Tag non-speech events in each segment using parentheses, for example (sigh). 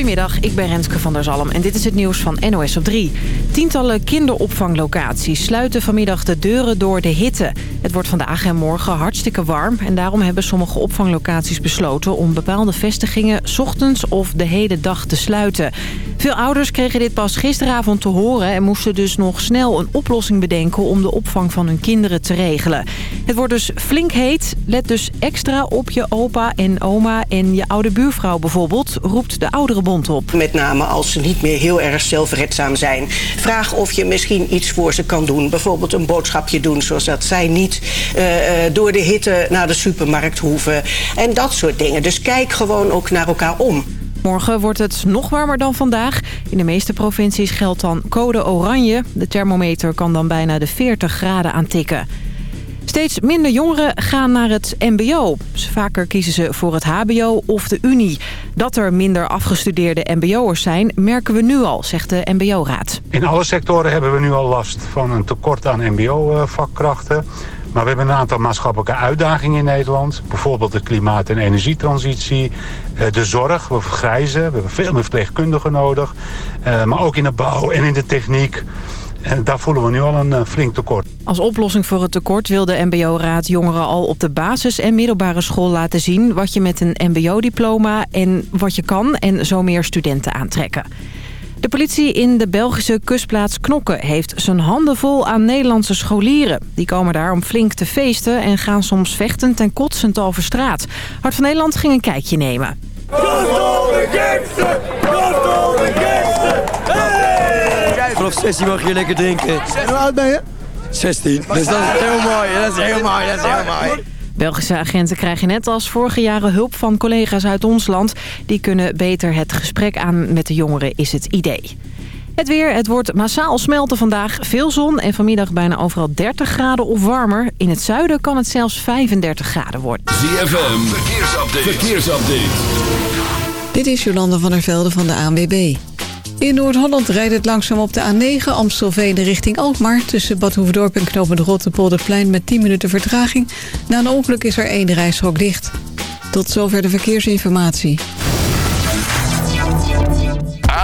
Goedemiddag, ik ben Renske van der Zalm en dit is het nieuws van NOS op 3. Tientallen kinderopvanglocaties sluiten vanmiddag de deuren door de hitte. Het wordt vandaag en morgen hartstikke warm... en daarom hebben sommige opvanglocaties besloten om bepaalde vestigingen... ochtends of de hele dag te sluiten. Veel ouders kregen dit pas gisteravond te horen... en moesten dus nog snel een oplossing bedenken om de opvang van hun kinderen te regelen. Het wordt dus flink heet. Let dus extra op je opa en oma en je oude buurvrouw bijvoorbeeld... roept de Op. Met name als ze niet meer heel erg zelfredzaam zijn. Vraag of je misschien iets voor ze kan doen. Bijvoorbeeld een boodschapje doen, zoals dat zij niet uh, door de hitte naar de supermarkt hoeven. En dat soort dingen. Dus kijk gewoon ook naar elkaar om. Morgen wordt het nog warmer dan vandaag. In de meeste provincies geldt dan code oranje. De thermometer kan dan bijna de 40 graden aantikken. Steeds minder jongeren gaan naar het mbo. Vaker kiezen ze voor het hbo of de unie. Dat er minder afgestudeerde mbo'ers zijn, merken we nu al, zegt de mbo-raad. In alle sectoren hebben we nu al last van een tekort aan mbo-vakkrachten. Maar we hebben een aantal maatschappelijke uitdagingen in Nederland. Bijvoorbeeld de klimaat- en energietransitie. Eh, de zorg, we vergrijzen. We hebben veel meer verpleegkundigen nodig. Eh, maar ook in de bouw en in de techniek. En daar voelen we nu al een eh, flink tekort. Als oplossing voor het tekort wil de mbo-raad jongeren al op de basis- en middelbare school laten zien... wat je met een mbo-diploma en wat je kan en zo meer studenten aantrekken. De politie in de Belgische kustplaats Knokke heeft zijn handen vol aan Nederlandse scholieren. Die komen daar om flink te feesten en gaan soms vechtend en kotsend over straat. Hart van Nederland ging een kijkje nemen. Vanaf 16 mag je lekker drinken. Hoe oud ben je? 16. Dus dat is heel mooi. Dat is heel mooi. Dat is heel mooi. Belgische agenten krijgen net als vorige jaren hulp van collega's uit ons land. Die kunnen beter het gesprek aan met de jongeren, is het idee. Het weer, het wordt massaal smelten vandaag. Veel zon en vanmiddag bijna overal 30 graden of warmer. In het zuiden kan het zelfs 35 graden worden. ZFM, verkeersupdate. verkeersupdate. Dit is Jolanda van der Velde van de ANWB. In Noord-Holland rijdt het langzaam op de A9 Amstelveen richting Alkmaar... tussen Bad Hoeverdorp en Knopend Rotterpolderplein met 10 minuten vertraging. Na een ongeluk is er één rijstrook dicht. Tot zover de verkeersinformatie.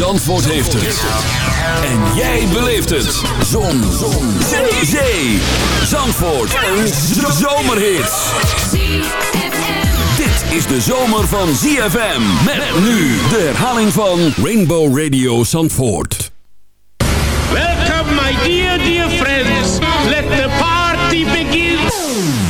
Zandvoort heeft het. En jij beleeft het. Zon. Zon. Zee. Zee. Zandvoort. Een zomerhit. Dit is de zomer van ZFM. Met nu de herhaling van Rainbow Radio Zandvoort. Welcome my dear, dear friends. Let the party begin.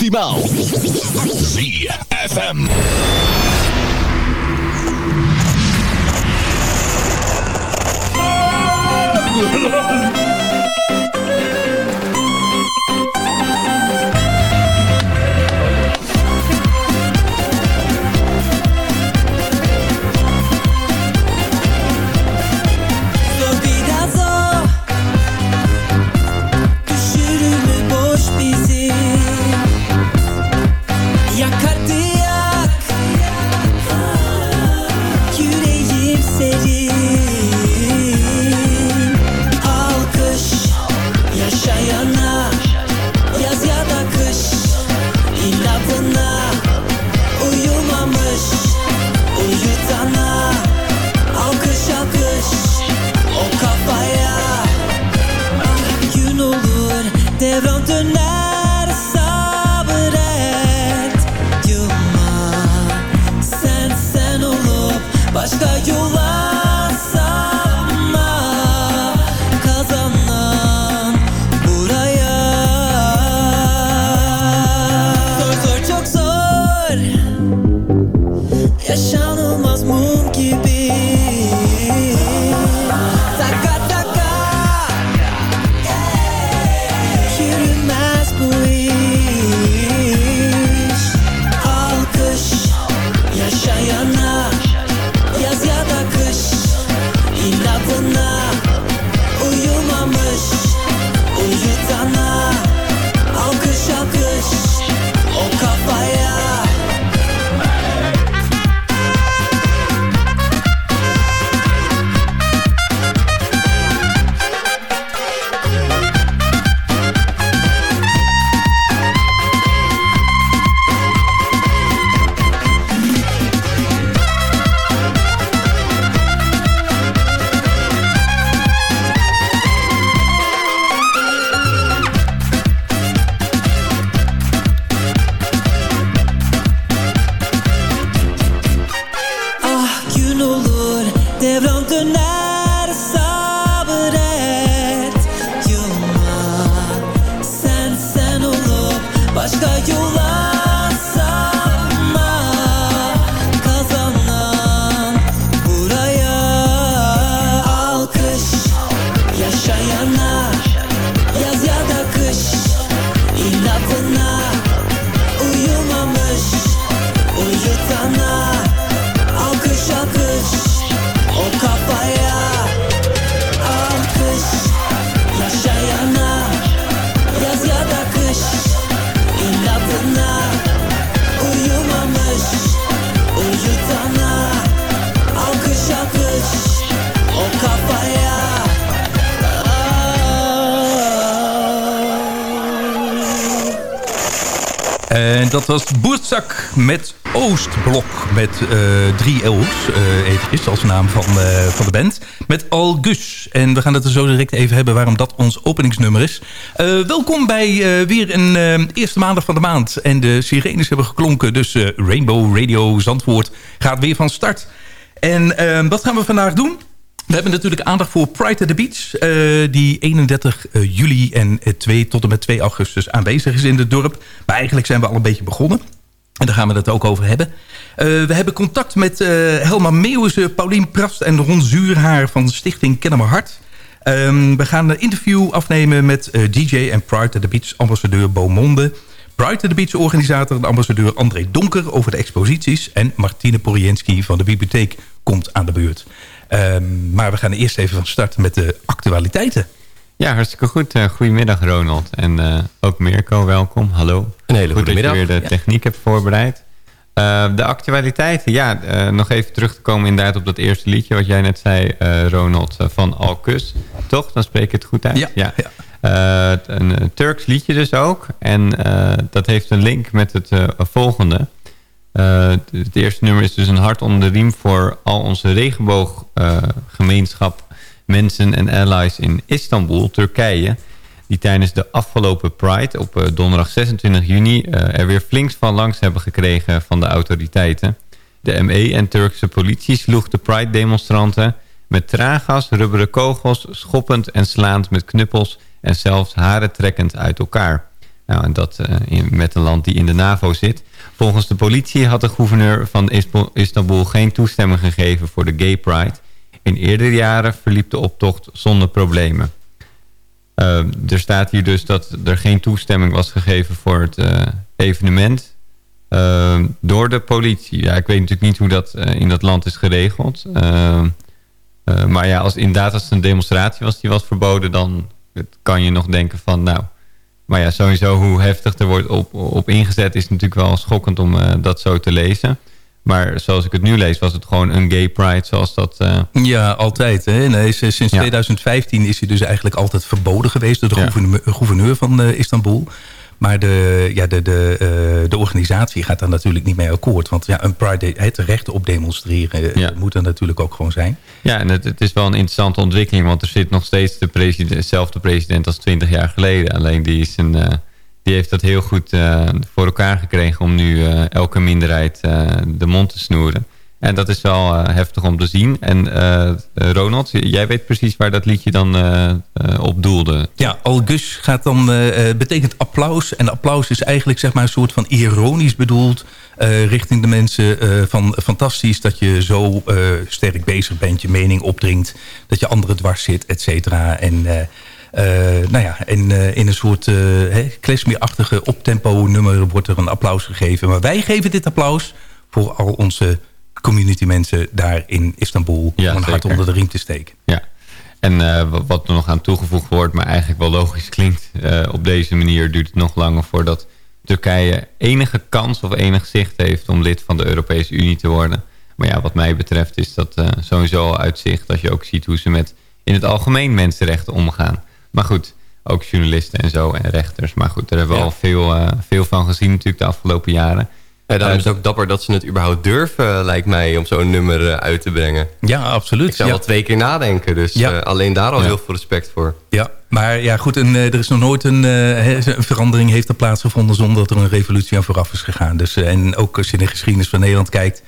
Optimaal. ZFM. (laughs) dat was Boertzak met Oostblok met eh, drie L's, uh, eventjes als naam van, eh, van de band. Met Algus. En we gaan het er zo direct even hebben waarom dat ons openingsnummer is. Welkom bij weer een eerste maandag van de maand. En de sirenes hebben geklonken, dus Rainbow Radio Zandvoort gaat weer van start. En wat gaan we vandaag doen? We hebben natuurlijk aandacht voor Pride at the Beach. Uh, die 31 juli en 2 tot en met 2 augustus aanwezig is in het dorp. Maar eigenlijk zijn we al een beetje begonnen. En daar gaan we het ook over hebben. We hebben contact met Helma Meeuwissen, Paulien Prast en Ron Zuurhaar van de stichting Kennemer Hart. Um, we gaan een interview afnemen met DJ en Pride at the Beach ambassadeur Beaumonde. Pride at the Beach organisator en ambassadeur André Donker over de exposities. En Martine Porienski van de bibliotheek komt aan de beurt. Um, maar we gaan eerst even van start met de actualiteiten. Ja, hartstikke goed. Uh, goedemiddag Ronald. En uh, ook Mirko, welkom. Hallo. Een hele goede middag. dat je weer de techniek hebt voorbereid. Uh, de actualiteiten, ja, nog even terug te komen inderdaad op dat eerste liedje... wat jij net zei, Ronald, van Alkus. Toch? Dan spreek ik het goed uit? Ja. ja. ja. een Turks liedje dus ook. En dat heeft een link met het volgende... Uh, het eerste nummer is dus een hart onder de riem voor al onze regenbooggemeenschap, uh, mensen en allies in Istanbul, Turkije. Die tijdens de afgelopen Pride op uh, donderdag 26 juni er weer flink van langs hebben gekregen van de autoriteiten. De ME en Turkse politie sloeg de Pride-demonstranten met traangas, rubberen kogels, schoppend en slaand met knuppels en zelfs haren trekkend uit elkaar. Nou, en dat in, met een land die in de NAVO zit. Volgens de politie had de gouverneur van Istanbul geen toestemming gegeven voor de Gay Pride. In eerdere jaren verliep de optocht zonder problemen. Uh, er staat hier dus dat er geen toestemming was gegeven voor het uh, evenement uh, door de politie. Ja, ik weet natuurlijk niet hoe dat in dat land is geregeld. maar ja, als inderdaad als het een demonstratie was die was verboden... dan kan je nog denken van nou maar ja, sowieso hoe heftig er wordt op, op ingezet is natuurlijk wel schokkend om uh, dat zo te lezen. Maar zoals ik het nu lees was het gewoon een gay pride zoals dat... Uh... Ja, altijd. Hè? Nee, sinds ja. 2015 is hij dus eigenlijk altijd verboden geweest door de gouverneur, gouverneur van uh, Istanbul. Maar de, ja, de, de, uh, de organisatie gaat daar natuurlijk niet mee akkoord. Want ja, een Pride, het recht op demonstreren ja. moet er natuurlijk ook gewoon zijn. Ja, en het, het, is wel een interessante ontwikkeling. Want er zit nog steeds de president, dezelfde president als 20 jaar geleden. Alleen die, is een, uh, die heeft dat heel goed uh, voor elkaar gekregen... om nu elke minderheid de mond te snoeren. En dat is wel uh, heftig om te zien. En uh, Ronald, jij weet precies waar dat liedje dan uh, op doelde. Ja, Algus gaat dan, betekent applaus. En applaus is eigenlijk zeg maar, een soort van ironisch bedoeld... richting de mensen van fantastisch dat je zo sterk bezig bent... je mening opdringt, dat je anderen dwars zit, et cetera. En... nou ja, in een soort klesmeerachtige optempo nummer wordt er een applaus gegeven. Maar wij geven dit applaus voor al onze community mensen daar in Istanbul ja, om een hart onder de riem te steken. Ja. En uh, wat er nog aan toegevoegd wordt, maar eigenlijk wel logisch klinkt... Uh, op deze manier duurt het nog langer voordat Turkije enige kans of enig zicht heeft... om lid van de Europese Unie te worden. Maar ja, wat mij betreft is dat uh, sowieso al uitzicht... als je ook ziet hoe ze met in het algemeen mensenrechten omgaan. Maar goed, ook journalisten en zo en rechters. Maar goed, daar hebben we ja. al veel, veel van gezien natuurlijk de afgelopen jaren... Ja, daarom is het ook dapper dat ze het überhaupt durven, lijkt mij, om zo'n nummer uh, uit te brengen. Ja, absoluut. Ik zou ja. wel twee keer nadenken, dus ja. uh, alleen daar al ja. heel veel respect voor. Ja, maar ja goed, en, uh, er is nog nooit een, een, verandering heeft er plaatsgevonden zonder dat er een revolutie aan vooraf is gegaan. Dus, en ook als je in de geschiedenis van Nederland kijkt,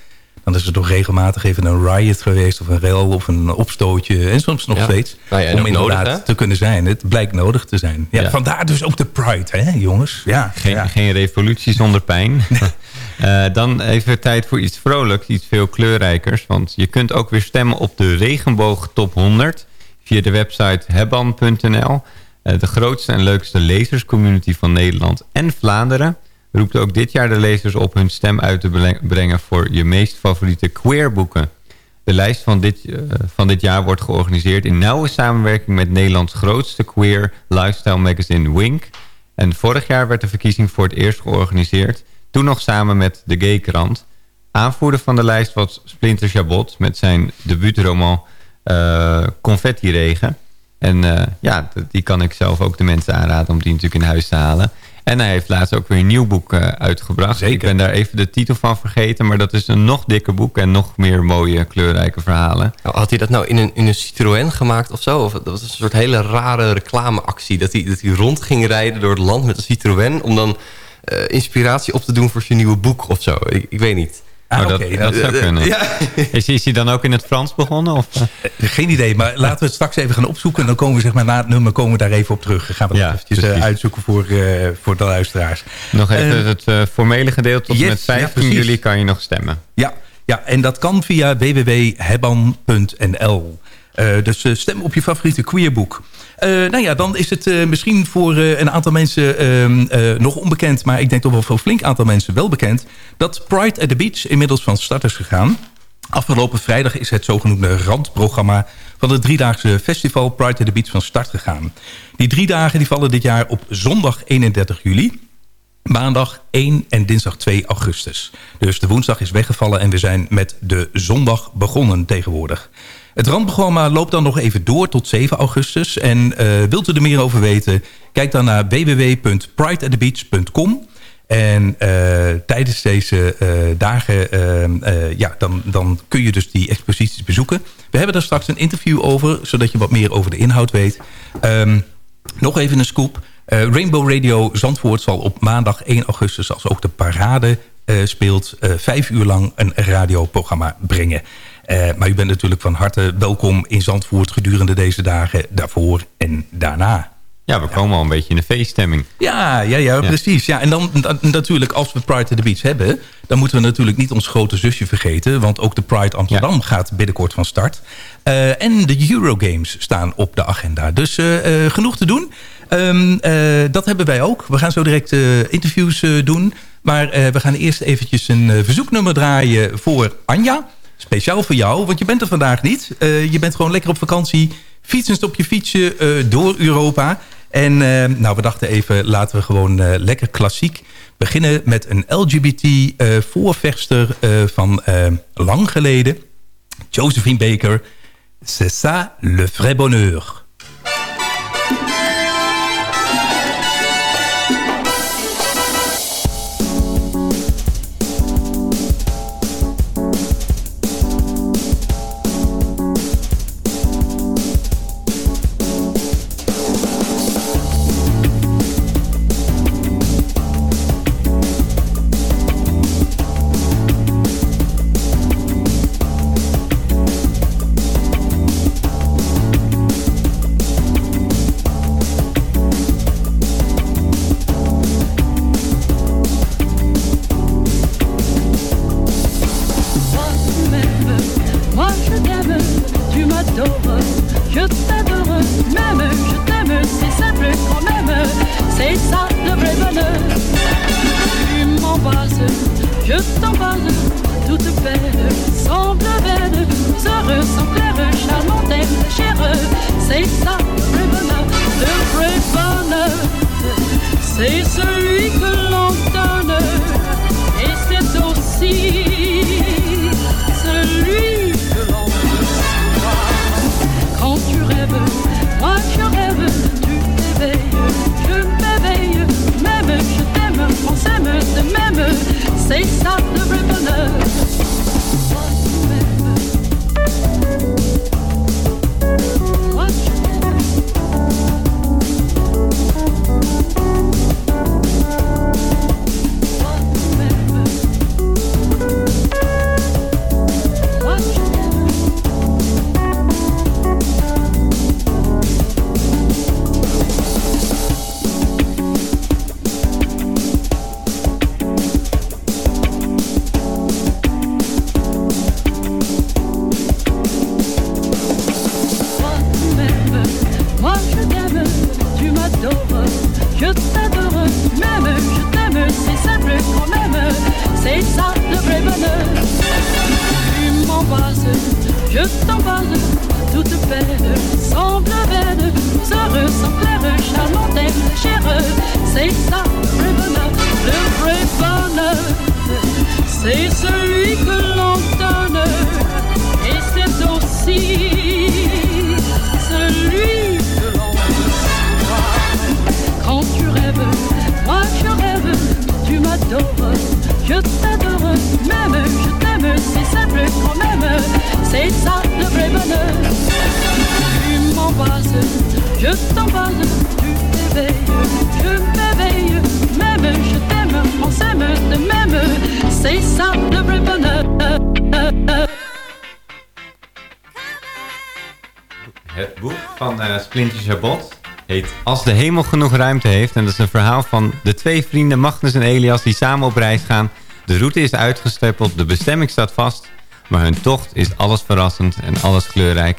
dan is er toch regelmatig even een riot geweest... of een rel of een opstootje. En soms nog Ja. steeds. Nou ja, om inderdaad nodig, te kunnen zijn. Het blijkt nodig te zijn. Ja, Ja. Vandaar dus ook de Pride, hè jongens? Ja, Geen, ja. geen revolutie zonder pijn. (laughs) Eh, dan even tijd voor iets vrolijks, iets veel kleurrijkers. Want je kunt ook weer stemmen op de Regenboog Top 100... via de website hebban.nl. Eh, de grootste en leukste lezerscommunity van Nederland en Vlaanderen... roept ook dit jaar de lezers op hun stem uit te breng- brengen... voor je meest favoriete queerboeken. De lijst van dit, eh, van dit jaar wordt georganiseerd in nauwe samenwerking... met Nederlands grootste queer lifestyle magazine Wink... En vorig jaar werd de verkiezing voor het eerst georganiseerd. Toen nog samen met de Gay-krant. Aanvoerder van de lijst was Splinter Chabot... met zijn debuutroman eh Confetti Regen. En eh, ja, die kan ik zelf ook de mensen aanraden... om die natuurlijk in huis te halen. En hij heeft laatst ook weer een nieuw boek eh, uitgebracht. Zeker. Ik ben daar even de titel van vergeten... maar dat is een nog dikker boek... en nog meer mooie, kleurrijke verhalen. Nou, had hij dat nou in een, in een Citroën gemaakt of zo? Of dat was een soort hele rare reclameactie. Dat hij, dat hij rond ging rijden door het land met een Citroën... om dan eh, inspiratie op te doen voor zijn nieuwe boek of zo. Ik, ik weet niet. Ah, Oh, dat, oké, dat zou eh, kunnen. ja. (laughs) Is, is hij dan ook in het Frans begonnen? Of, eh? Eh, Geen idee, maar laten we het straks even gaan opzoeken. En dan komen we zeg maar, na het nummer komen we daar even op terug. Dan gaan we dat Ja, eventjes eh, precies. uitzoeken voor, eh, voor de luisteraars. Nog even Eh, het eh, formele gedeelte. Tot yes, met 15 ja, juli kan je nog stemmen. Ja, ja, en dat kan via www.hebban.nl. Eh, dus eh, stem op je favoriete queerboek. Eh nou ja, dan is het eh, misschien voor eh, een aantal mensen ehm, eh, nog onbekend... maar ik denk toch wel voor een flink aantal mensen wel bekend... dat Pride at the Beach inmiddels van start is gegaan. Afgelopen vrijdag is het zogenoemde randprogramma... van het driedaagse festival Pride at the Beach van start gegaan. Die drie dagen die vallen dit jaar op zondag 31 juli maandag 1 en dinsdag 2 augustus. Dus de woensdag is weggevallen en we zijn met de zondag begonnen tegenwoordig. Het randprogramma loopt dan nog even door tot 7 augustus. En eh, wilt u er meer over weten? Kijk dan naar www.prideatthebeach.com. En eh, tijdens deze eh, dagen ja, dan, dan kun je dus die exposities bezoeken. We hebben daar straks een interview over, zodat je wat meer over de inhoud weet. Ehm, nog even een scoop. Rainbow Radio Zandvoort zal op maandag 1 augustus... als ook de parade speelt... vijf uur lang een radioprogramma brengen. Eh, maar u bent natuurlijk van harte welkom in Zandvoort... gedurende deze dagen, daarvoor en daarna. Ja, we komen al een beetje in de feeststemming. Ja, ja, ja, precies. Ja, en dan natuurlijk, als we Pride at the Beach hebben... dan moeten we natuurlijk niet ons grote zusje vergeten... want ook de Pride Amsterdam gaat binnenkort van start. Eh, en de Eurogames staan op de agenda. Dus eh, genoeg te doen. Ehm, eh, dat hebben wij ook. We gaan zo direct interviews doen. Maar we gaan eerst eventjes een verzoeknummer draaien voor Anja. Speciaal voor jou, want je bent er vandaag niet. Eh, je bent gewoon lekker op vakantie. Fietsend op je fietsje eh, door Europa. En eh, nou, we dachten even, laten we gewoon lekker klassiek beginnen met een LGBT-voorvechter van lang geleden. Josephine Baker. C'est ça le vrai bonheur. C'est ça le bonheur, le vrai bonheur. C'est celui que l'on donne, et c'est aussi celui que l'on reçoit. Quand tu rêves, moi je rêve, tu m'adores, je t'adore, même je t'aime, c'est simple quand même, c'est ça le vrai bonheur. Tu m'embrases, je t'embrasse, tu t'éveilles, je même je t'aime, on de même, c'est ça le vrai bonheur. Het boek van eh, Splinter Chabot heet Als de hemel genoeg ruimte heeft. En dat is een verhaal van de twee vrienden Magnus en Elias die samen op reis gaan. De route is uitgestippeld, de bestemming staat vast. Maar hun tocht is alles verrassend en alles kleurrijk.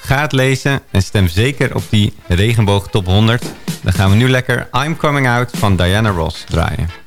Ga het lezen en stem zeker op die regenboog top 100. Dan gaan we nu lekker I'm Coming Out van Diana Ross draaien.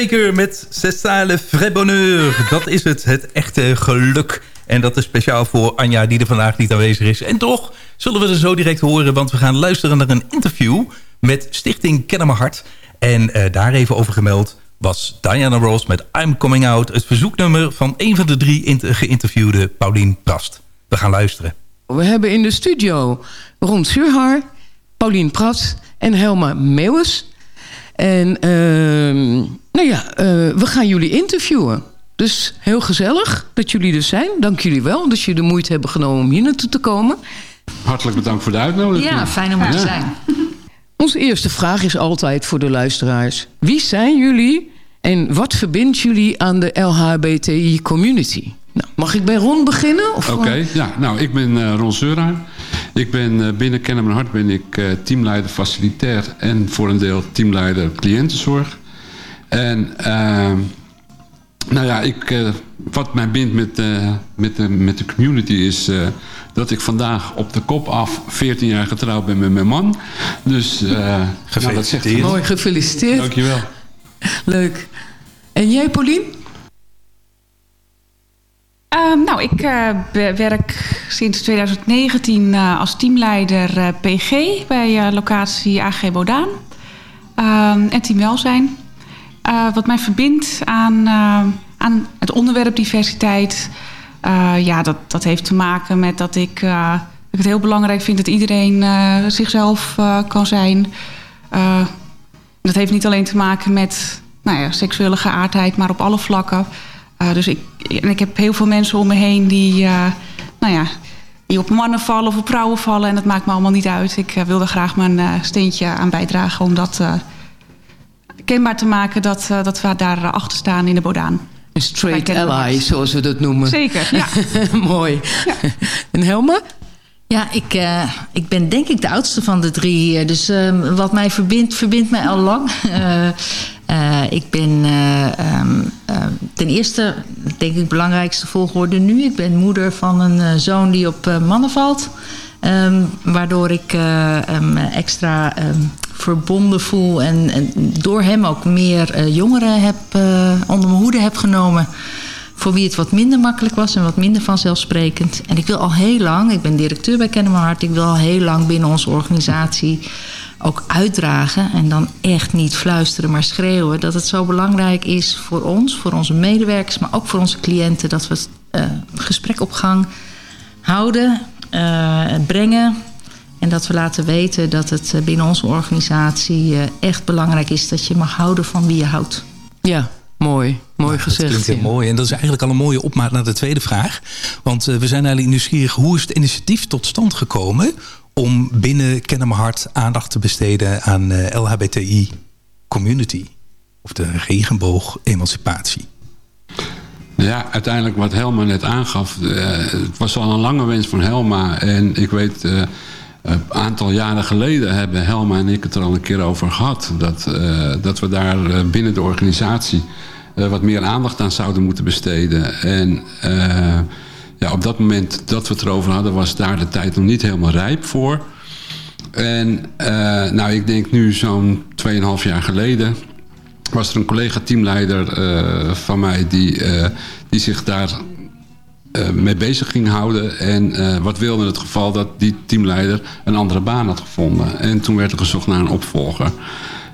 Baker met C'est ça. Dat is het, het echte geluk. En dat is speciaal voor Anja die er vandaag niet aanwezig is. En toch zullen we er zo direct horen... want we gaan luisteren naar een interview met Stichting Ken Mijn Hart. En eh, daar even over gemeld was Diana Ross met I'm Coming Out... het verzoeknummer van een van de drie geïnterviewde Paulien Prast. We gaan luisteren. We hebben in de studio Ron Suurhaar, Paulien Prat en Helma Meeuwis. En ehm, nou ja, eh, we gaan jullie interviewen. Dus heel gezellig dat jullie er zijn. Dank jullie wel dat jullie de moeite hebben genomen om hier naartoe te komen. Hartelijk bedankt voor de uitnodiging. Ja, fijn om er te zijn. (laughs) Onze eerste vraag is altijd voor de luisteraars. Wie zijn jullie En wat verbindt jullie aan de LHBTI-community? Nou, mag ik bij Ron beginnen? Of Oké, ja. Nou, ik ben eh, Ron Zeura. Ik ben eh, binnen Kennen Hart ben ik eh, teamleider facilitair en voor een deel teamleider cliëntenzorg. En ehm, nou ja, ik, eh, wat mij bindt met, eh, met, de, met de community is eh, dat ik vandaag op de kop af 14 jaar getrouwd ben met mijn man. Dus uh, nou, dat zegt. Mooi, gefeliciteerd. Dankjewel. Leuk. En jij, Paulien? Ehm, nou, ik eh, werk sinds 2019 eh, als teamleider eh, PG bij eh, locatie AG Bodaan Ehm, en Team Eh, wat mij verbindt aan, eh, aan het onderwerp diversiteit, eh, ja, dat, dat heeft te maken met dat ik, het heel belangrijk vind dat iedereen zichzelf kan zijn. Dat heeft niet alleen te maken met nou ja, seksuele geaardheid, maar op alle vlakken. Dus ik, en ik heb heel veel mensen om me heen die, nou ja, die op mannen vallen of op vrouwen vallen. En dat maakt me allemaal niet uit. Ik eh, wil graag mijn steentje aan bijdragen om dat kenbaar te maken dat, eh, dat we daar achter staan in de Bodaan. Een straight ally, zoals we dat noemen. Zeker, ja. (laughs) Mooi. En Helma? Ja, ik, eh, ik ben denk ik de oudste van de drie hier. Dus ehm, wat mij verbindt, verbindt mij al lang. (laughs) Eh, eh, ik ben eh, ehm, ehm, ten eerste, denk ik, het belangrijkste volgorde nu. Ik ben moeder van een eh, zoon die op eh, mannen valt. Ehm, waardoor ik eh, extra ehm, verbonden voel en, en door hem ook meer eh, jongeren heb, eh, onder mijn hoede heb genomen voor wie het wat minder makkelijk was en wat minder vanzelfsprekend. En ik wil al heel lang, ik ben directeur bij Kennen Hart, ik wil al heel lang binnen onze organisatie ook uitdragen en dan echt niet fluisteren, maar schreeuwen dat het zo belangrijk is voor ons, voor onze medewerkers, maar ook voor onze cliënten dat we het eh, gesprek op gang houden, brengen. En dat we laten weten dat het eh, binnen onze organisatie eh, echt belangrijk is dat je mag houden van wie je houdt. Ja, mooi. Mooi Dat gezegd. klinkt heel ja. mooi. En dat is eigenlijk al een mooie opmaat naar de tweede vraag. Want eh, we zijn eigenlijk nieuwsgierig. Hoe is het initiatief tot stand gekomen... om binnen Kennen Mijn Hart aandacht te besteden aan eh, LHBTI community? Of de regenboog-emancipatie? Ja, uiteindelijk wat Helma net aangaf. eh, het was al een lange wens van Helma. En ik weet, eh, een aantal jaren geleden hebben Helma en ik het er al een keer over gehad. Dat, eh, dat we daar eh, binnen de organisatie eh, wat meer aandacht aan zouden moeten besteden. En ja, op dat moment dat we het erover hadden, was daar de tijd nog niet helemaal rijp voor. En nou, ik denk nu zo'n 2,5 jaar geleden was er een collega-teamleider eh, van mij die, die zich daar mee bezig ging houden. En eh, wat wilde het geval dat die teamleider een andere baan had gevonden. En toen werd er gezocht naar een opvolger.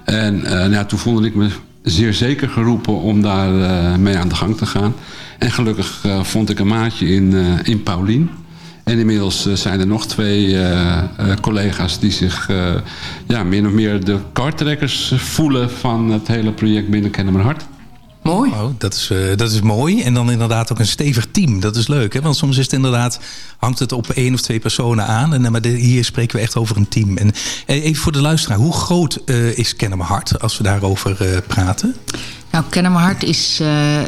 En eh, nou toen voelde ik me zeer zeker geroepen om daar eh, mee aan de gang te gaan. En gelukkig eh, vond ik een maatje in, eh, in Paulien. En inmiddels eh, zijn er nog twee eh, eh, collega's die zich eh, ja, min of meer de kartrekkers voelen van het hele project binnen Mijn Hart. Mooi. Oh, dat, is, eh, dat is mooi. En dan inderdaad ook een stevig team. Dat is leuk. Hè? Want soms is het inderdaad, hangt het op één of twee personen aan. En, eh, maar hier spreken we echt over een team. En eh, even voor de luisteraar. Hoe groot is Kennen Hart als we daarover praten? Nou, Kennen Hart is,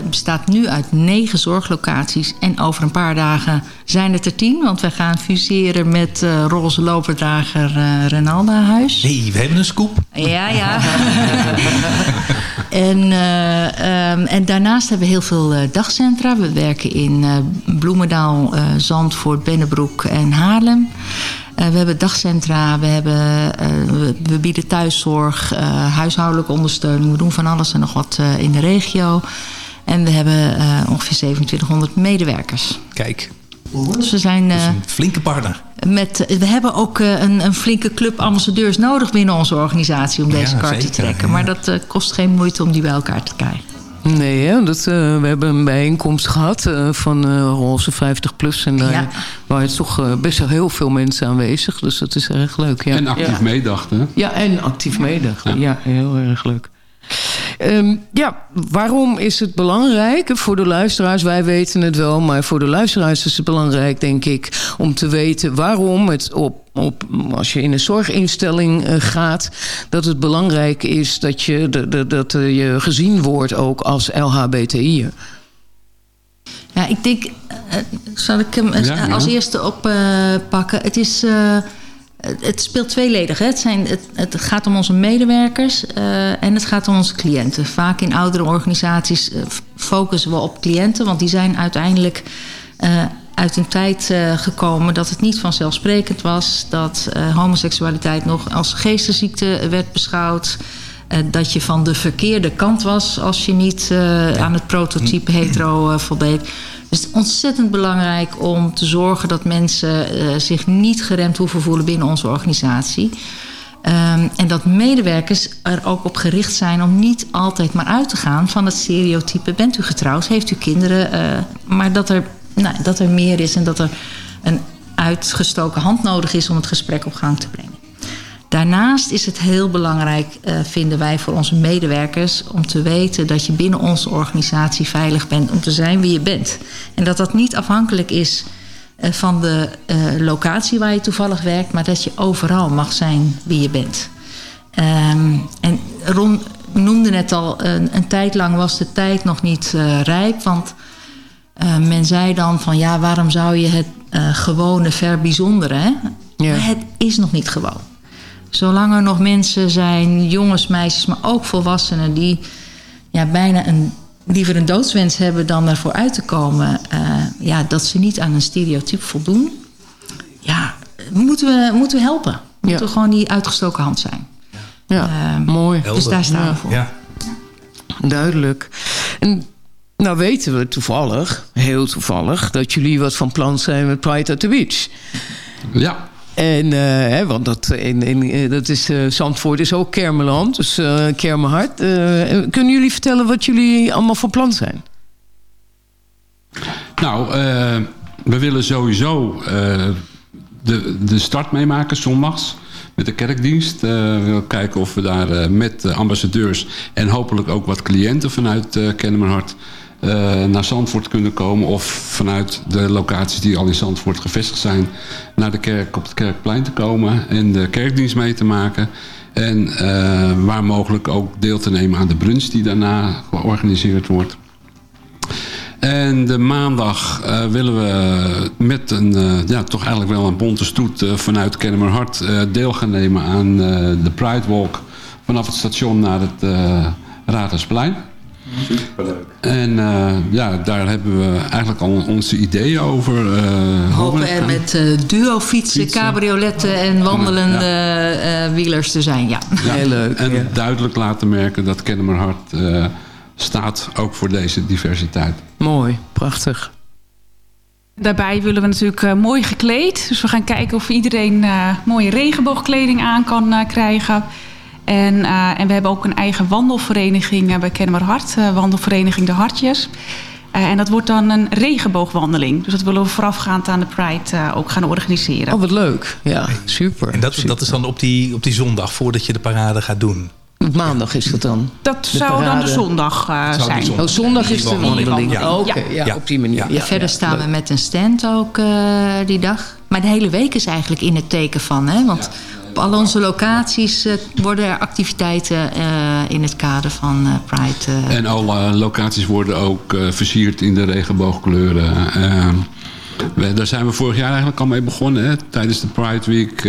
bestaat nu uit negen zorglocaties. En over een paar dagen zijn het er tien. Want wij gaan fuseren met roze loperdrager eh Renalda Huis. Nee, we hebben een scoop. Ja, ja. (laughs) (laughs) en, eh, ehm, en daarnaast hebben we heel veel eh, dagcentra. We werken in eh, Bloemendaal, Zandvoort, Bennebroek en Haarlem. We hebben dagcentra, we, hebben, we, bieden thuiszorg, huishoudelijke ondersteuning. We doen van alles en nog wat in de regio. En we hebben ongeveer 2700 medewerkers. Kijk, Dus we zijn... eh, een flinke partner. met, we hebben ook eh, een, een flinke club ambassadeurs nodig binnen onze organisatie om deze Ja, kaart te trekken. ja. Maar dat eh, kost geen moeite om die bij elkaar te krijgen. Nee, hè? Dat, eh, we hebben een bijeenkomst gehad eh, van eh Roze 50 plus. En daar Ja. waren toch eh, best wel heel veel mensen aanwezig. Dus dat is erg leuk. Ja. En actief ja. meedachten. Ja, en actief meedachten. Ja. heel erg leuk. Ehm, ja, waarom is het belangrijk? Voor de luisteraars, wij weten het wel... maar voor de luisteraars is het belangrijk, denk ik... om te weten waarom het op, op als je in een zorginstelling eh, gaat... dat het belangrijk is dat je, de, de, dat eh, je gezien wordt ook als LHBTI'er. Ja, ik denk, eh, zal ik hem Ja, ja. als eerste oppakken? het is... eh, het- speelt tweeledig. Hè? Het, zijn, het, het gaat om onze medewerkers eh, en het gaat om onze cliënten. Vaak in oudere organisaties eh, focussen we op cliënten, want die zijn uiteindelijk eh, uit een tijd gekomen dat het niet vanzelfsprekend was, dat homoseksualiteit nog als geestesziekte werd beschouwd. dat je van de verkeerde kant was als je niet aan het prototype hetero eh, voldeed. Het is ontzettend belangrijk om te zorgen dat mensen eh, zich niet geremd hoeven voelen binnen onze organisatie. Ehm, en dat medewerkers er ook op gericht zijn om niet altijd maar uit te gaan van het stereotype: bent u getrouwd, heeft u kinderen, eh, maar dat er, nou, dat er meer is en dat er een uitgestoken hand nodig is om het gesprek op gang te brengen. Daarnaast is het heel belangrijk, eh, vinden wij, voor onze medewerkers... om te weten dat je binnen onze organisatie veilig bent... om te zijn wie je bent. En dat dat niet afhankelijk is eh, van de eh, locatie waar je toevallig werkt... maar dat je overal mag zijn wie je bent. Ehm, en Ron noemde net al, een, een tijd lang was de tijd nog niet rijp... want men zei dan van ja, waarom zou je het gewone verbijzonderen? Hè? Maar het is nog niet gewoon. Zolang er nog mensen zijn, jongens, meisjes, maar ook volwassenen... die ja, bijna een, liever een doodswens hebben dan ervoor uit te komen... eh, ja, dat ze niet aan een stereotype voldoen... ja, moeten we, moeten we helpen. Moeten we gewoon die uitgestoken hand zijn. Ja, mooi. Dus daar staan we voor. Ja. Duidelijk. En nou weten we toevallig, heel toevallig... dat jullie wat van plan zijn met Pride at the Beach. Ja. En, eh, hè, want dat, in, in, eh, dat is, eh, Zandvoort is ook Kermeland, dus eh Kermenhart. Kunnen jullie vertellen wat jullie allemaal van plan zijn? Nou, we willen sowieso de, de start meemaken zondags met de kerkdienst. We willen kijken of we daar met de ambassadeurs en hopelijk ook wat cliënten vanuit uh, naar Zandvoort kunnen komen. Of vanuit de locaties die al in Zandvoort gevestigd zijn naar de kerk op het Kerkplein te komen en de kerkdienst mee te maken. En eh, waar mogelijk ook deel te nemen aan de brunch die daarna georganiseerd wordt. En de maandag eh, willen we met een, eh, ja, toch eigenlijk wel een bonte stoet eh, vanuit Kennemerhart eh, deel gaan nemen aan eh, de Pride Walk vanaf het station naar het eh Raadhuisplein. Superleuk. En eh, ja, daar hebben we eigenlijk al onze ideeën over. eh, we hopen er gaan- met eh duo-fietsen, cabrioletten en wandelende eh, wielers te zijn. Ja. Ja, En duidelijk laten merken dat Kennemerhart eh, staat ook voor deze diversiteit. Mooi, prachtig. Daarbij willen we natuurlijk eh, mooi gekleed. Dus we gaan kijken of iedereen eh, mooie regenboogkleding aan kan krijgen. En, eh, en we hebben ook een eigen wandelvereniging eh, bij Kennemerhart. eh wandelvereniging De Hartjes. Eh, en dat wordt dan een regenboogwandeling. Dus dat willen we voorafgaand aan de Pride eh, ook gaan organiseren. Oh, wat leuk. Ja, super. En dat, dat is dan op die, op die zondag voordat je de parade gaat doen? Maandag is dat dan? Dat De zou dan de zondag eh, zijn. zondag Oh, zondag is de wandeling. Oh, Oké, Ja. ja, op die manier. Ja, Verder ja, staan leuk. we met een stand ook eh, die dag. Maar de hele week is eigenlijk in het teken van. Hè? Want op al onze locaties eh, worden er activiteiten eh, in het kader van eh, Pride. En alle locaties worden ook versierd in de regenboogkleuren. Eh, we, daar zijn we vorig jaar eigenlijk al mee begonnen. Hè. Tijdens de Pride Week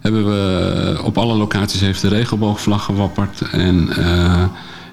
hebben we op alle locaties heeft de regenboogvlag gewapperd. En,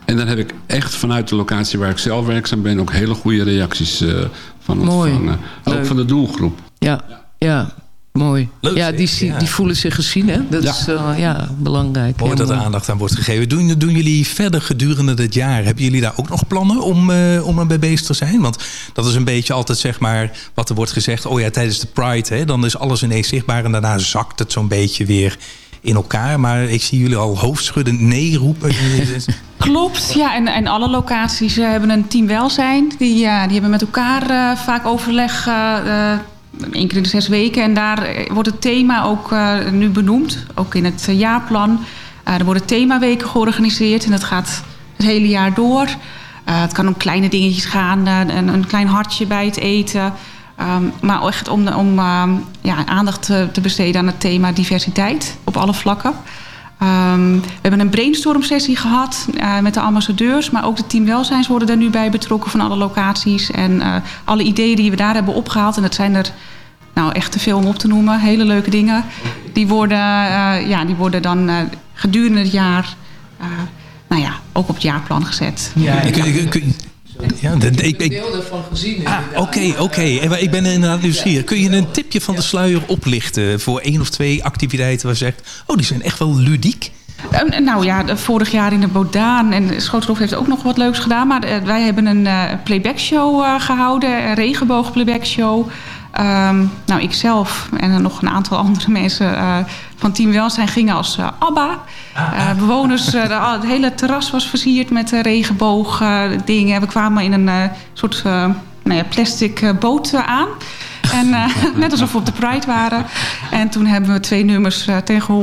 en daar heb ik echt vanuit de locatie waar ik zelf werkzaam ben... ook hele goede reacties eh, van Mooi. ontvangen. Ook Leuk. van de doelgroep. Ja, ja. Mooi. Leuk, ja, die, Ja. die voelen zich gezien, hè? Dat Ja. is eh, ja, belangrijk. Mooi dat er aandacht aan wordt gegeven. Doen, doen jullie verder gedurende het jaar? Hebben jullie daar ook nog plannen om, eh om erbij bezig te zijn? Want dat is een beetje altijd zeg maar wat er wordt gezegd. Oh ja, tijdens de Pride, hè, dan is alles ineens zichtbaar. En daarna zakt het zo'n beetje weer in elkaar. Maar ik zie jullie al hoofdschuddend nee roepen. (laughs) Klopt, ja. En, en alle locaties eh, hebben een team welzijn. Die, eh, die hebben met elkaar eh, vaak overleg, één keer in de zes weken. En daar eh, wordt het thema ook eh, nu benoemd, ook in het eh, jaarplan. Er worden themaweken georganiseerd en dat gaat het hele jaar door. Het kan om kleine dingetjes gaan, een, een klein hartje bij het eten. Ehm, maar echt om, om ehm, ja, aandacht te besteden aan het thema diversiteit op alle vlakken. Ehm, we hebben een brainstorm sessie gehad eh, met de ambassadeurs. Maar ook de team welzijns worden daar nu bij betrokken van alle locaties. En eh, alle ideeën die we daar hebben opgehaald. En dat zijn er nou, echt te veel om op te noemen. Hele leuke dingen. Die worden, eh, ja, die worden dan eh, gedurende het jaar... eh, nou ja, ook op het jaarplan gezet. Je- Ja, de- ik, ik, deel daarvan gezien. Ah, Oké, oké. En maar Ik ben inderdaad nieuwsgierig. Kun je een tipje van de sluier oplichten voor één of twee activiteiten waar je zegt... oh, die zijn echt wel ludiek? Eh, nou ja, vorig jaar in de Bodaan en Schoothof heeft ook nog wat leuks gedaan. Maar eh, wij hebben een eh playback show eh, gehouden, een regenboog playback show. Ehm, nou, ikzelf en nog een aantal (laughs) andere mensen eh, van Team Welzijn gingen als eh, ABBA. Bewoners, eh, de- het hele terras was versierd met eh, regenboog eh, dingen. We kwamen in een soort nou ja, plastic boot aan. En (laughs) net alsof we op de Pride waren. En toen hebben we twee nummers uh,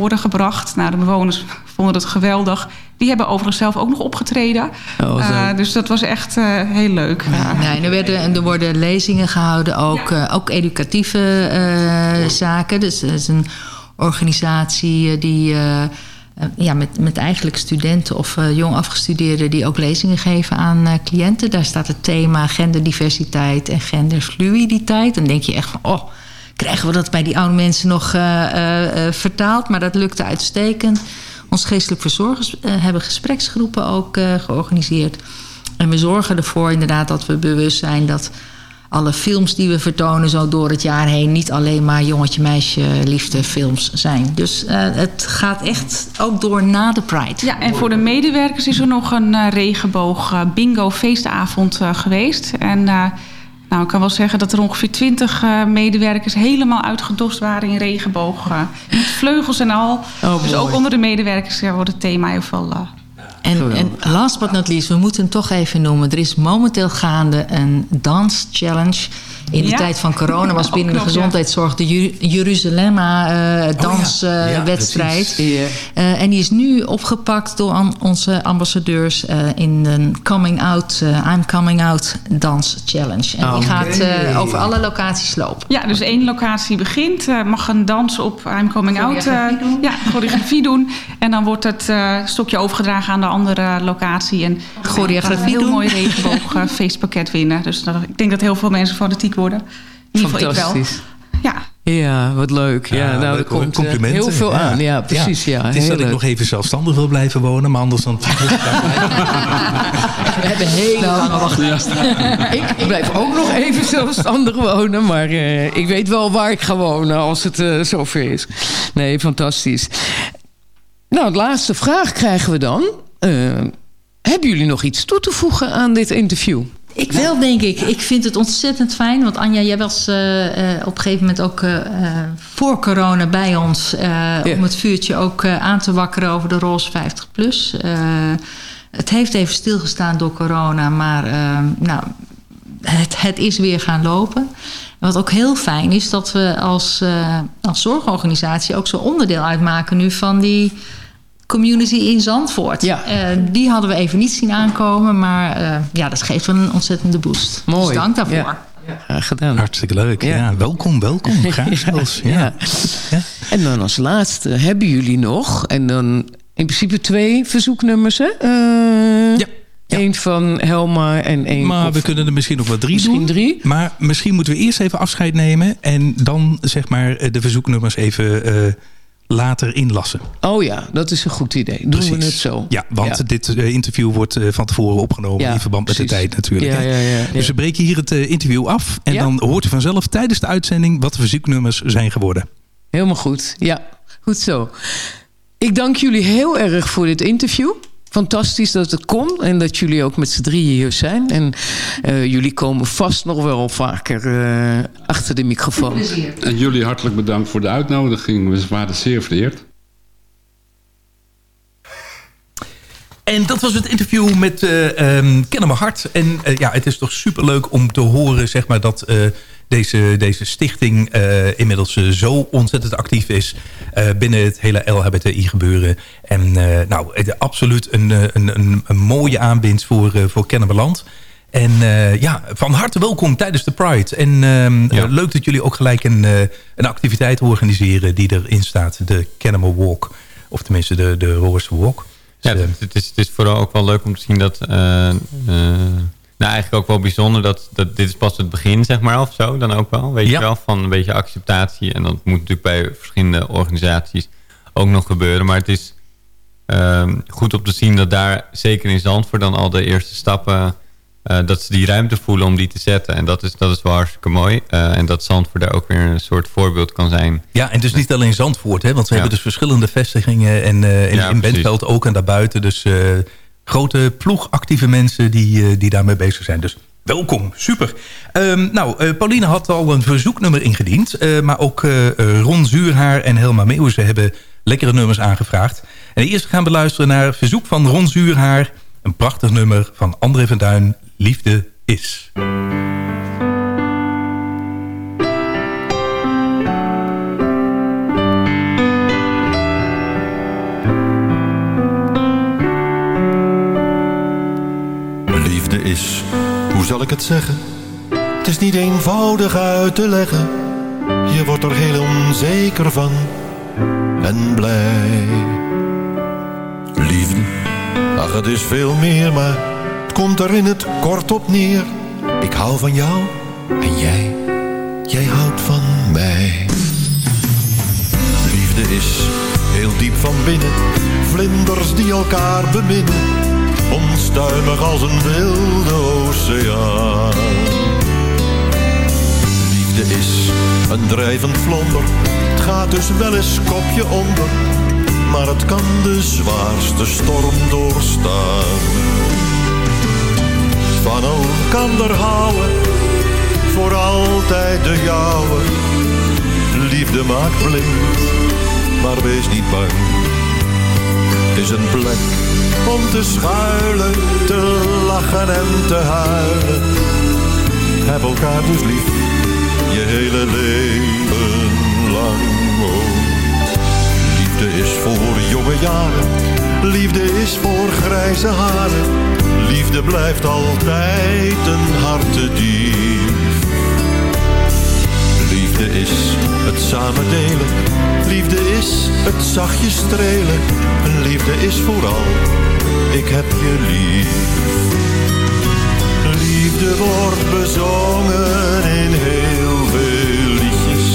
gebracht. Nou, de bewoners vonden het geweldig. Die hebben overigens zelf ook nog opgetreden. Oh. Uh, dus dat was echt uh, heel leuk. Nee, er, werden, er worden lezingen gehouden, ook, ja. uh, ook educatieve uh, zaken. Dus het is een organisatie die uh, ja, met, met eigenlijk studenten of uh, jong afgestudeerden die ook lezingen geven aan uh, cliënten. Daar staat het thema genderdiversiteit en genderfluiditeit. Dan denk je echt van, oh, krijgen we dat bij die oude mensen nog uh, vertaald? Maar dat lukte uitstekend. Ons geestelijk verzorgers hebben gespreksgroepen ook georganiseerd. En we zorgen ervoor inderdaad dat we bewust zijn dat alle films die we vertonen zo door het jaar heen... niet alleen maar jongetje, meisje, liefde films zijn. Dus uh, het gaat echt ook door na de Pride. Ja, en voor de medewerkers is er nog een regenboog bingo feestavond geweest. En nou, ik kan wel zeggen dat er ongeveer twintig medewerkers... helemaal uitgedost waren in regenboog. met vleugels en al. Oh, dus ook onder de medewerkers wordt het thema heel veel... En, en, last but not least, we moeten hem toch even noemen. Er is momenteel gaande een dance challenge. In de ja. tijd van corona was (laughs) binnen de gezondheidszorg de Jeruzalemma uh, danswedstrijd. Oh, ja. ja, uh, en die is nu opgepakt door onze ambassadeurs uh, in een coming out, I'm coming out dance challenge. En die okay. gaat over alle locaties lopen. Ja, dus één locatie begint, mag een dans op I'm coming out. ja, choreografie (laughs) doen. En dan wordt het stokje overgedragen aan de andere locatie. En choreografie een heel doen. mooi regenboog (laughs) feestpakket winnen. Dus dat, ik denk dat heel veel mensen fanatiek worden. In ieder geval ik wel. Ja. Ja, wat leuk. Ja, ja nou, er komt uh, heel veel aan. Ja, precies. Ja. Het is heel dat leuk. ik nog even zelfstandig wil blijven wonen, maar anders dan... (laughs) We hebben heel lange wachtlijst. (laughs) ik blijf ook nog even zelfstandig wonen, maar uh, ik weet wel waar ik ga wonen als het uh, zover is. Nee, fantastisch. Nou, de laatste vraag krijgen we dan. hebben jullie nog iets toe te voegen aan dit interview? Ik wel, denk ik. Ik vind het ontzettend fijn. Want Anja, jij was uh, uh, op een gegeven moment ook uh, voor corona bij ons... Ja. om het vuurtje ook aan te wakkeren over de Roze 50 plus. het heeft even stilgestaan door corona, maar nou, het, het, is weer gaan lopen. Wat ook heel fijn is, dat we als, als zorgorganisatie... ook zo onderdeel uitmaken nu van die community in Zandvoort. Ja. Uh, die hadden we even niet zien aankomen. Maar uh, ja, dat geeft een ontzettende boost. Mooi. Dus dank daarvoor. Ja. Ja, gedaan. Hartstikke leuk. Ja. ja. welkom, welkom. (laughs) Graag zelfs. Ja. En dan als laatste, hebben jullie nog... en dan in principe twee verzoeknummers, hè? Uh, ja. Eén van Helma en één... Maar we kunnen er misschien nog wel drie misschien doen. drie. Maar misschien moeten we eerst even afscheid nemen... en dan zeg maar de verzoeknummers even uh, later inlassen. Oh ja, dat is een goed idee. Doen precies. we het zo. Ja, want ja. dit uh, interview wordt uh, van tevoren opgenomen... Ja, in verband precies. met de tijd natuurlijk. Ja, ja, ja, dus we breken hier het uh, interview af... en dan hoort u vanzelf tijdens de uitzending... wat de verzoeknummers zijn geworden. Helemaal goed. Ja, goed zo. Ik dank jullie heel erg voor dit interview. Fantastisch dat het kon en dat jullie ook met z'n drieën hier zijn. En uh, jullie komen vast nog wel vaker uh, achter de microfoon. En jullie hartelijk bedankt voor de uitnodiging. We waren zeer vereerd. En dat was het interview met uh, um, Kennen Hart. En ja, het is toch superleuk om te horen zeg maar, dat deze, deze stichting eh, inmiddels eh, zo ontzettend actief is... eh, binnen het hele LHBTI-gebeuren. En eh, nou, het, absoluut een, een, een, een mooie aanwinst voor, voor Kennemerland. En ja, van harte welkom tijdens de Pride. En ehm, eh, leuk dat jullie ook gelijk een, een activiteit organiseren... die erin staat, de Kennemer Walk. Of tenminste de, de Roorse Walk. Ja, het, het is, het is vooral ook wel leuk om te zien dat... nou, eigenlijk ook wel bijzonder dat, dat dit is pas het begin, zeg maar, of zo. Dan ook wel, weet je wel, van een beetje acceptatie. En dat moet natuurlijk bij verschillende organisaties ook nog gebeuren. Maar het is ehm, goed om te zien dat daar, zeker in Zandvoort, dan al de eerste stappen... eh, dat ze die ruimte voelen om die te zetten. En dat is, dat is wel hartstikke mooi. Eh, en dat Zandvoort daar ook weer een soort voorbeeld kan zijn. Ja, en dus niet alleen Zandvoort, hè, want we Ja. hebben dus verschillende vestigingen en eh, in, Ja, in. Bentveld ook en daarbuiten. Dus grote ploeg actieve mensen die, eh, die daarmee bezig zijn. Dus welkom, super. Ehm, nou, eh, Pauline had al een verzoeknummer ingediend. eh, maar ook Ron Zuurhaar en Helma Meeuwse hebben lekkere nummers aangevraagd. En eerst gaan we luisteren naar verzoek van Ron Zuurhaar. Een prachtig nummer van André van Duin, Liefde is. Zal ik het zeggen? Het is niet eenvoudig uit te leggen. Je wordt er heel onzeker van en blij. Liefde, ach het is veel meer, maar het komt er in het kort op neer. Ik hou van jou en jij, jij houdt van mij. Liefde is heel diep van binnen, vlinders die elkaar beminnen onstuimig als een wilde oceaan. Liefde is een drijvend vlonder, het gaat dus wel eens kopje onder, maar het kan de zwaarste storm doorstaan. Van elkander houden, voor altijd de jouwe. Liefde maakt blind, maar wees niet bang. Het is een plek om te schuilen, te lachen en te huilen. Heb elkaar dus lief, je hele leven lang. Oh. Liefde is voor jonge jaren, liefde is voor grijze haren. Liefde blijft altijd een hartedief. Liefde het samen delen. Liefde is het zachtjes strelen. En liefde is vooral, ik heb je lief. Liefde wordt bezongen in heel veel liedjes.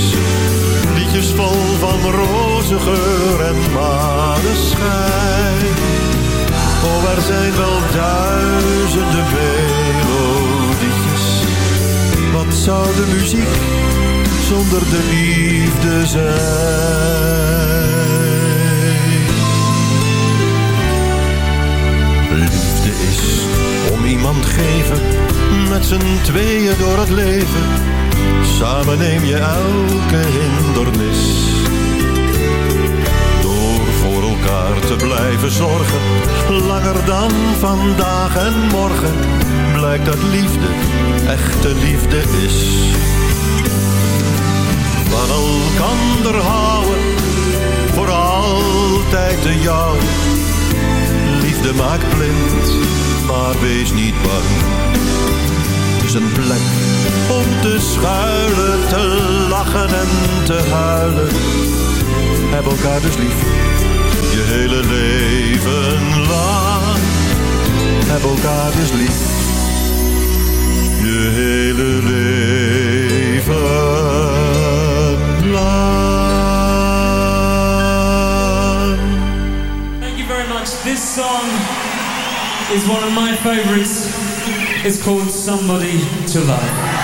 Liedjes vol van roze geur en maneschijn. Oh, er zijn wel duizenden melodietjes. Wat zou de muziek zonder de liefde zijn. Liefde is om iemand geven, met z'n tweeën door het leven. Samen neem je elke hindernis. Door voor elkaar te blijven zorgen, langer dan vandaag en morgen, blijkt dat liefde echte liefde is van elkander houden, voor altijd de jou. Liefde maakt blind, maar wees niet bang. Het is een plek om te schuilen, te lachen en te huilen. Heb elkaar dus lief, je hele leven lang. Heb elkaar dus lief, je hele leven Thank you very much. This song is one of my favorites. It's called Somebody to Love.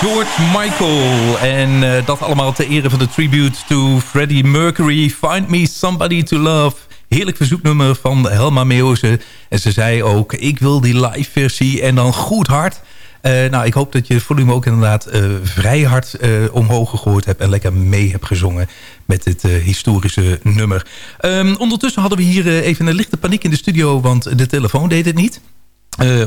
George Michael. En eh, dat allemaal ter ere van de tribute to Freddie Mercury. Find Me Somebody to Love. Heerlijk verzoeknummer van Helma Meeuwse. En ze zei ook, ik wil die live versie en dan goed hard. Eh, nou, ik hoop dat je het volume ook inderdaad eh, vrij hard omhoog gegooid hebt... en lekker mee hebt gezongen met dit historische nummer. Ehm, ondertussen hadden we hier even een lichte paniek in de studio... want de telefoon deed het niet.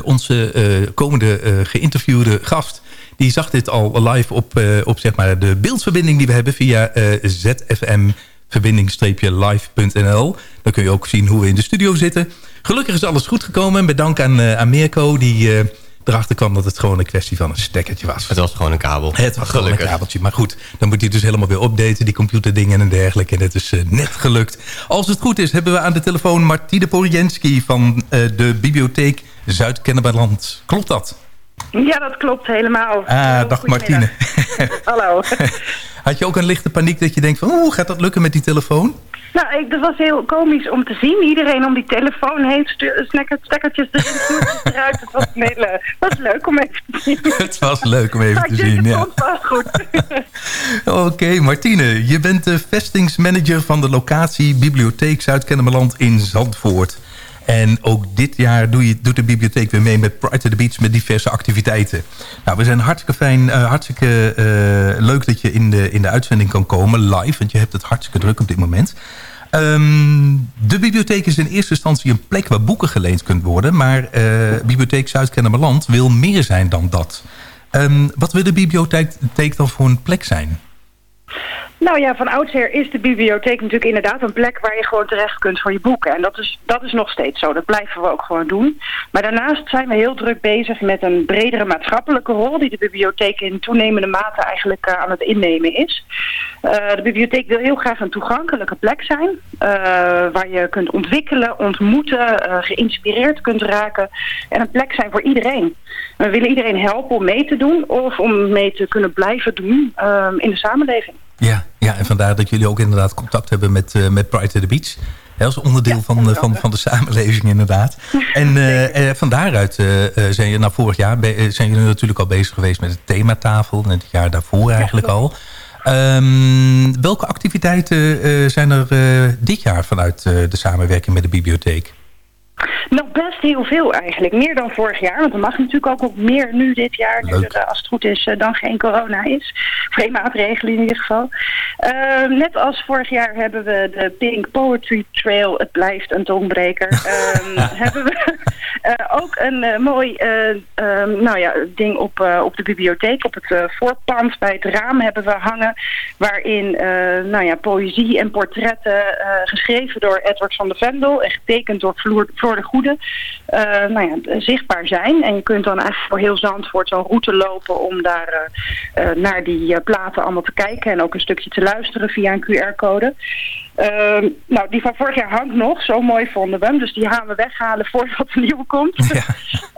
Onze komende geïnterviewde gast... die zag dit al live op, eh, op zeg maar de beeldverbinding die we hebben... via eh, ZFM verbinding-live.nl. Dan kun je ook zien hoe we in de studio zitten. Gelukkig is alles goed gekomen. Met dank aan, aan Mirko die erachter kwam dat het gewoon een kwestie van een stekkertje was. Het was gewoon een kabel. Het was gewoon een Gelukkig. kabeltje. Maar goed, dan moet hij dus helemaal weer updaten, die computerdingen en dergelijke. En het is net gelukt. Als het goed is, hebben we aan de telefoon Martine Poljenski van de Bibliotheek Zuid-Kennemerland. Klopt dat? Ja, dat klopt helemaal. Ah, dag Martine. (laughs) Hallo. Had je ook een lichte paniek dat je denkt van... hoe gaat dat lukken met die telefoon? Nou, ik, dat was heel komisch om te zien. Iedereen om die telefoon heen, stekkertjes erin, snoertjes eruit. Het was, een hele, was leuk om even te zien. Het was leuk om even te zien, (laughs) het ja. komt wel goed. (laughs) Oké, Martine, je bent de vestingsmanager van de locatie Bibliotheek Zuid-Kennemerland in Zandvoort. En ook dit jaar doe je, doet de bibliotheek weer mee met Pride to the Beach met diverse activiteiten. Nou, we zijn hartstikke fijn, eh, hartstikke eh, leuk dat je in de, in de uitzending kan komen, live. Want je hebt het hartstikke druk op dit moment. Ehm, de bibliotheek is in eerste instantie een plek waar boeken geleend kunnen worden. Maar eh, Bibliotheek Zuid-Kennemerland wil meer zijn dan dat. Ehm, wat wil de bibliotheek dan voor een plek zijn? Nou ja, van oudsher is de bibliotheek natuurlijk inderdaad een plek waar je gewoon terecht kunt voor je boeken. En dat is, dat is nog steeds zo. Dat blijven we ook gewoon doen. Maar daarnaast zijn we heel druk bezig met een bredere maatschappelijke rol die de bibliotheek in toenemende mate eigenlijk eh, aan het innemen is. Eh, de bibliotheek wil heel graag een toegankelijke plek zijn. eh, waar je kunt ontwikkelen, ontmoeten, geïnspireerd kunt raken. En een plek zijn voor iedereen. We willen iedereen helpen om mee te doen of om mee te kunnen blijven doen in de samenleving. Ja, ja, en vandaar dat jullie ook inderdaad contact hebben met, eh, met Pride to the Beach. Hè, als onderdeel van, de- van, van de samenleving inderdaad. (laughs) En eh, eh, van daaruit eh, eh, zijn je nou, vorig jaar be- eh, zijn jullie natuurlijk al bezig geweest met de thematafel. En het jaar daarvoor eigenlijk al. Ehm, welke activiteiten eh, zijn er eh, dit jaar vanuit eh, de samenwerking met de bibliotheek? Nog best heel veel eigenlijk. Meer dan vorig jaar. Want er mag natuurlijk ook nog meer nu dit jaar. Nu er, eh, als het goed is, eh, dan geen corona is. Geen maatregelen in ieder geval. Eh, net als vorig jaar hebben we de Pink Poetry Trail. Het blijft een tongbreker. (laughs) Ehm, hebben we ook een eh, mooi eh, ehm, nou ja, ding op, eh, op de bibliotheek. Op het voorpand bij het raam hebben we hangen. Waarin nou ja, poëzie en portretten geschreven door Edward van de Vendel. En getekend door Floor, Floor de Goede. Eh, nou ja, zichtbaar zijn. En je kunt dan eigenlijk voor heel Zandvoort zo'n route lopen om daar eh, eh, naar die platen allemaal te kijken. En ook een stukje te luisteren via een QR-code. Ehm, nou, die van vorig jaar hangt nog. Zo mooi vonden we hem. Dus die gaan we weghalen voordat de nieuwe komt. (laughs)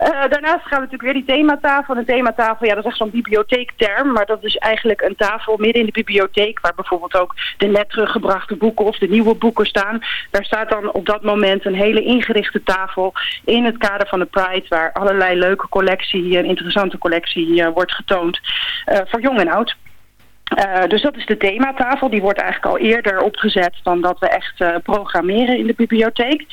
Eh, daarnaast gaan we natuurlijk weer die thematafel. Een thematafel, ja, dat is echt zo'n bibliotheekterm. Maar dat is eigenlijk een tafel midden in de bibliotheek... waar bijvoorbeeld ook de net teruggebrachte boeken of de nieuwe boeken staan. Daar staat dan op dat moment een hele ingerichte tafel... in het kader van de Pride... waar allerlei leuke collectie, een interessante collectie eh, wordt getoond... eh, voor jong en oud. Eh, dus dat is de thematafel. Die wordt eigenlijk al eerder opgezet dan dat we echt eh, programmeren in de bibliotheek.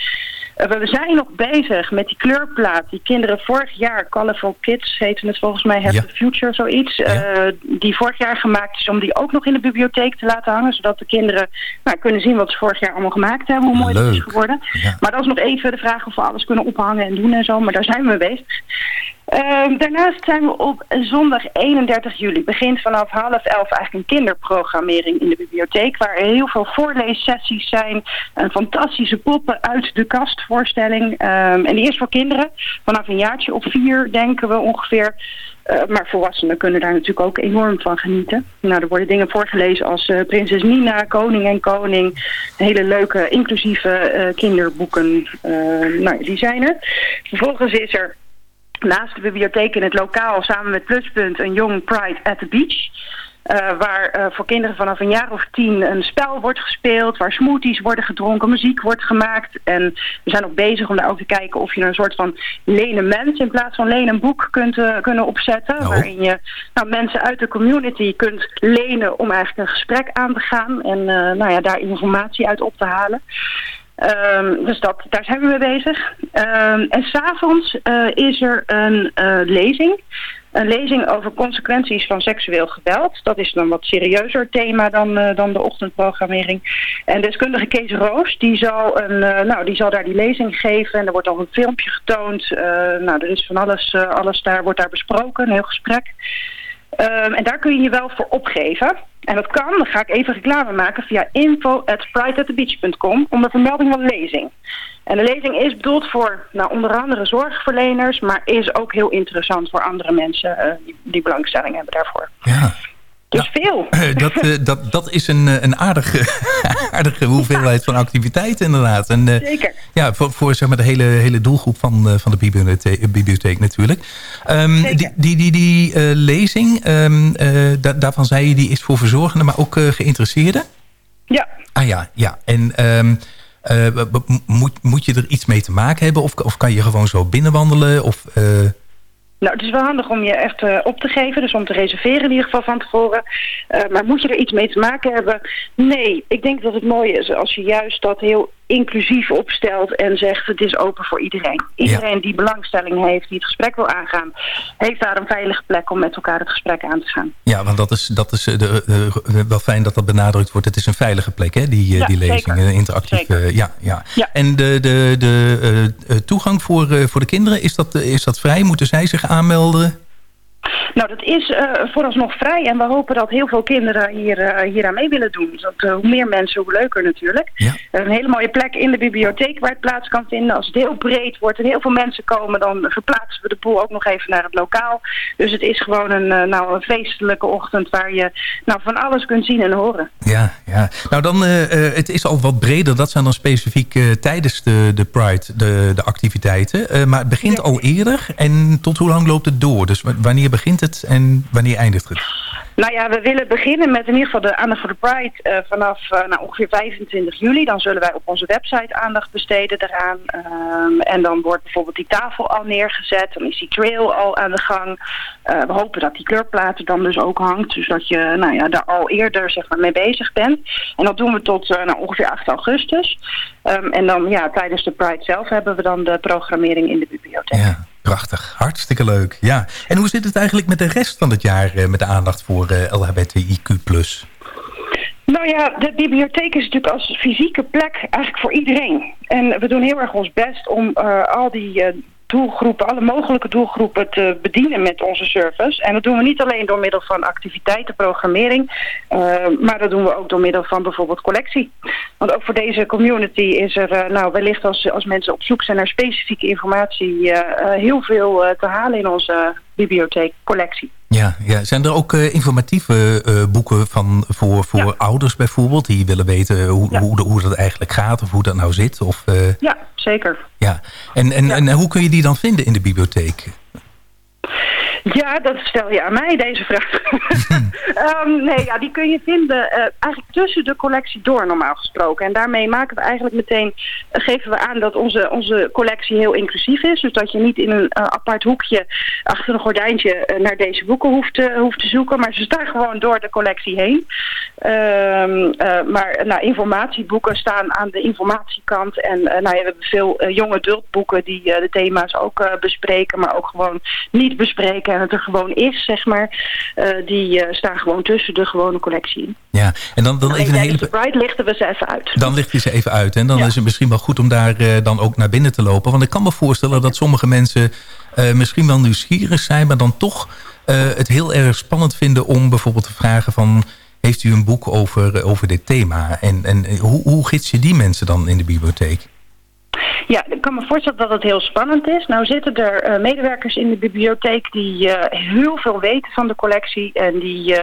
Eh, we zijn nog bezig met die kleurplaat. Die kinderen vorig jaar, Colorful Kids heette het volgens mij, Have the Future zoiets, eh, die vorig jaar gemaakt is om die ook nog in de bibliotheek te laten hangen, zodat de kinderen nou, kunnen zien wat ze vorig jaar allemaal gemaakt hebben, hoe mooi het is geworden. Maar dat is nog even de vraag of we alles kunnen ophangen en doen en zo, maar daar zijn we mee bezig. Ehm, daarnaast zijn we op zondag 31 juli, begint vanaf half elf eigenlijk een kinderprogrammering in de bibliotheek, waar er heel veel voorleessessies zijn, een fantastische poppen uit de kast voorstelling. Ehm, en die is voor kinderen, vanaf een jaartje of vier denken we ongeveer. Eh, maar volwassenen kunnen daar natuurlijk ook enorm van genieten. Nou, er worden dingen voorgelezen als eh, Prinses Nina, Koning en Koning. Hele leuke, inclusieve eh, kinderboeken. Eh, nou, die zijn er. Vervolgens is er naast de bibliotheek in het lokaal samen met Pluspunt een Young Pride at the Beach. Eh, waar eh, voor kinderen vanaf een jaar of tien een spel wordt gespeeld, waar smoothies worden gedronken, muziek wordt gemaakt. En we zijn ook bezig om daar ook te kijken of je een soort van lenement in plaats van lenen een boek kunt eh, kunnen opzetten. Waarin je nou, mensen uit de community kunt lenen om eigenlijk een gesprek aan te gaan en nou ja, daar informatie uit op te halen. Ehm, dus dat, daar zijn we mee bezig. Ehm, en s'avonds uh, is er een eh, lezing. Een lezing over consequenties van seksueel geweld. Dat is dan wat serieuzer thema dan, eh, dan de ochtendprogrammering. En deskundige Kees Roos, die zal, een, nou, die zal daar die lezing geven. En er wordt al een filmpje getoond. Nou, er is van alles, alles daar, wordt daar besproken, een heel gesprek. Ehm, en daar kun je je wel voor opgeven. En dat kan, dan ga ik even reclame maken via info.prideatthebeach.com onder vermelding van lezing. En de lezing is bedoeld voor nou, onder andere zorgverleners, maar is ook heel interessant voor andere mensen eh, die, die belangstelling hebben daarvoor. Ja. Dus veel. (laughs) Eh, dat, eh, dat, dat is een, eh, een aardige, (laughs) aardige hoeveelheid van activiteiten inderdaad. En, eh, Zeker. Ja, voor, voor zeg maar, de hele, hele doelgroep van, van de bibliotheek, bibliotheek natuurlijk. Ehm, die die, die, die lezing, da- daarvan zei je, die is voor verzorgenden, maar ook eh, geïnteresseerden? Ja. Ah ja, ja. En ehm, eh, moet, moet je er iets mee te maken hebben? Of, of kan je gewoon zo binnenwandelen? Of, Nou, het is wel handig om je echt eh, op te geven, dus om te reserveren in ieder geval van tevoren. Eh, maar moet je er iets mee te maken hebben? Nee, ik denk dat het mooi is als je juist dat heel inclusief opstelt en zegt het is open voor iedereen. Iedereen die belangstelling heeft, die het gesprek wil aangaan, heeft daar een veilige plek om met elkaar het gesprek aan te gaan. ja, want dat is, dat is eh, de, de- wel fijn dat dat benadrukt wordt. Het is een veilige plek, hè, die, eh, Ja, die lezing. zeker. eh, Interactief. Eh, ja, ja. Ja. En de, de, de eh, eh, toegang voor, eh, voor de kinderen, is dat, eh, is dat vrij? Moeten zij zich aanmelden? Nou, dat is eh, vooralsnog vrij en we hopen dat heel veel kinderen hier, eh, hier aan mee willen doen. Dus dat, eh, hoe meer mensen, hoe leuker natuurlijk. Een hele mooie plek in de bibliotheek waar het plaats kan vinden. Als het heel breed wordt en heel veel mensen komen, dan verplaatsen we de boel ook nog even naar het lokaal. Dus het is gewoon een, nou, een feestelijke ochtend waar je nou, van alles kunt zien en horen. Ja, ja. Nou, dan, eh, het is al wat breder. Dat zijn dan specifiek tijdens de, de Pride, de, de activiteiten. Maar het begint al eerder. En tot hoe lang loopt het door? Dus wanneer begint het en wanneer eindigt het? Nou ja, we willen beginnen met in ieder geval de aandacht voor de Pride eh, vanaf eh, nou, ongeveer 25 juli. Dan zullen wij op onze website aandacht besteden daaraan. Ehm, en dan wordt bijvoorbeeld die tafel al neergezet. Dan is die trail al aan de gang. Eh, we hopen dat die kleurplaten dan dus ook hangt. Dus dat je nou ja, daar al eerder zeg maar, mee bezig bent. En dat doen we tot nou, ongeveer 8 augustus. Ehm, en dan ja, tijdens de Pride zelf hebben we dan de programmering in de bibliotheek. Ja, prachtig. Hartstikke leuk. Ja. En hoe zit het eigenlijk met de rest van het jaar eh, met de aandacht voor eh, LHBTIQ+. Nou ja, de bibliotheek is natuurlijk als fysieke plek eigenlijk voor iedereen. En we doen heel erg ons best om eh, al die eh, doelgroepen, alle mogelijke doelgroepen te bedienen met onze service. En dat doen we niet alleen door middel van activiteiten, programmering, eh, maar dat doen we ook door middel van bijvoorbeeld collectie. Want ook voor deze community is er, eh, nou wellicht als, als mensen op zoek zijn naar specifieke informatie, eh, heel veel te halen in onze bibliotheekcollectie. Ja, ja, zijn er ook eh, informatieve eh, boeken van, voor, voor ouders bijvoorbeeld... die willen weten hoe, hoe, hoe dat eigenlijk gaat of hoe dat nou zit? Of, eh, Ja, zeker. ja. En, en, en hoe kun je die dan vinden in de bibliotheek? Ja, dat stel je aan mij, deze vraag. (laughs) Ehm, nee, ja, die kun je vinden eh, eigenlijk tussen de collectie door, normaal gesproken. En daarmee maken we eigenlijk meteen, eh, geven we aan dat onze, onze collectie heel inclusief is. Dus dat je niet in een eh, apart hoekje achter een gordijntje naar deze boeken hoeft, te- hoeft te zoeken. Maar ze staan gewoon door de collectie heen. Ehm, eh, maar nou, informatieboeken staan aan de informatiekant. En nou ja, we hebben veel jonge adultboeken die de thema's ook bespreken, maar ook gewoon niet bespreken en het er gewoon is, zeg maar. Eh, die eh, staan gewoon tussen de gewone collectie in. Ja, en dan, dan even een hele... de Pride lichten we ze even uit. Dan licht je ze even uit. En dan is het misschien wel goed om daar eh, dan ook naar binnen te lopen. Want ik kan me voorstellen dat sommige mensen misschien wel nieuwsgierig zijn... maar dan toch het heel erg spannend vinden om bijvoorbeeld te vragen van... heeft u een boek over, over dit thema? En, en hoe, hoe gids je die mensen dan in de bibliotheek? Ja, ik kan me voorstellen dat het heel spannend is. Nou zitten er eh, medewerkers in de bibliotheek die eh, heel veel weten van de collectie. En die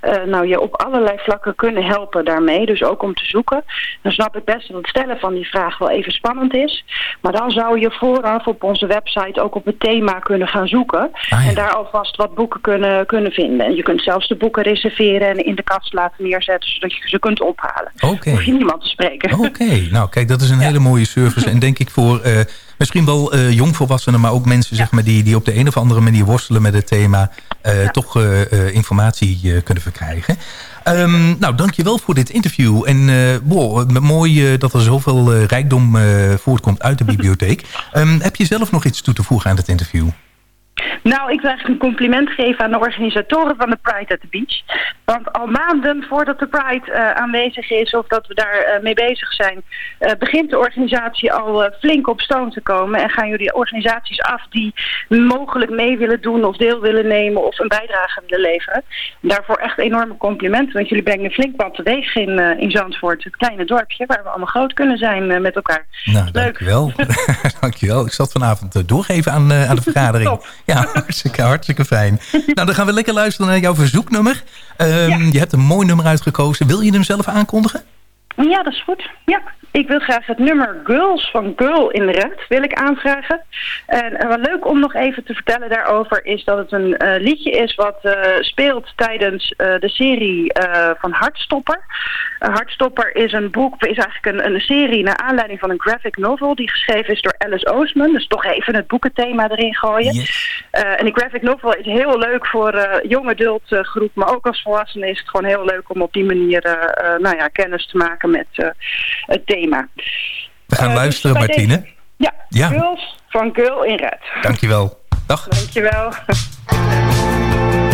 eh, nou, je op allerlei vlakken kunnen helpen daarmee. Dus ook om te zoeken. Dan snap ik best dat het stellen van die vraag wel even spannend is. Maar dan zou je vooraf op onze website ook op het thema kunnen gaan zoeken. En daar alvast wat boeken kunnen, kunnen vinden. En je kunt zelfs de boeken reserveren en in de kast laten neerzetten. Zodat je ze kunt ophalen. Oké. Hoef je niemand te spreken. Oké, nou kijk, dat is een hele mooie service. En denk ik voor eh, misschien wel eh, jongvolwassenen... maar ook mensen zeg maar, die, die op de een of andere manier worstelen met het thema... eh, toch informatie kunnen verkrijgen. Ehm, nou, dankjewel voor dit interview. En wow, mooi dat er zoveel rijkdom voortkomt uit de (laughs) bibliotheek. Ehm, heb je zelf nog iets toe te voegen aan het interview? Nou, ik wil eigenlijk een compliment geven aan de organisatoren van de Pride at the Beach. Want al maanden voordat de Pride eh, aanwezig is of dat we daar eh, mee bezig zijn, eh, begint de organisatie al flink op stoom te komen. En gaan jullie organisaties af die mogelijk mee willen doen of deel willen nemen of een bijdrage willen leveren. Daarvoor echt enorme complimenten, want jullie brengen flink wat teweeg in, in Zandvoort, het kleine dorpje waar we allemaal groot kunnen zijn met elkaar. Nou, dankjewel. (laughs) (laughs) dankjewel. Ik zat vanavond doorgeven aan, aan de vergadering. Ja, (laughs) hartstikke, hartstikke fijn. Nou, dan gaan we lekker luisteren naar jouw verzoeknummer. Ehm, Je hebt een mooi nummer uitgekozen. Wil je hem zelf aankondigen? Ja, dat is goed. Ja, ik wil graag het nummer Girls van Girl in Red wil ik aanvragen. En wat leuk om nog even te vertellen daarover is dat het een eh, liedje is wat eh, speelt tijdens eh, de serie van Hartstopper. Hartstopper is een boek, is eigenlijk een, een serie naar aanleiding van een graphic novel die geschreven is door Alice Oosman. Dus toch even het boekenthema erin gooien. Eh, en die graphic novel is heel leuk voor jong adult eh, groep, maar ook als volwassenen is het gewoon heel leuk om op die manier eh, nou ja, kennis te maken met het thema. We gaan dus luisteren, bij Martine. deze- Ja, Ja. Girls van Girl in Red. Dankjewel. Dag. Dankjewel. (laughs)